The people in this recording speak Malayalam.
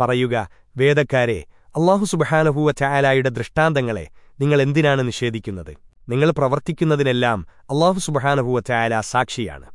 പറയുക വേദക്കാരെ അള്ളാഹു സുബഹാനഹൂവ ചായാലായുടെ ദൃഷ്ടാന്തങ്ങളെ നിങ്ങൾ എന്തിനാണ് നിഷേധിക്കുന്നത്? നിങ്ങൾ പ്രവർത്തിക്കുന്നതിനെല്ലാം അള്ളാഹു സുബഹാനഹൂവ ചായാല സാക്ഷിയാണ്.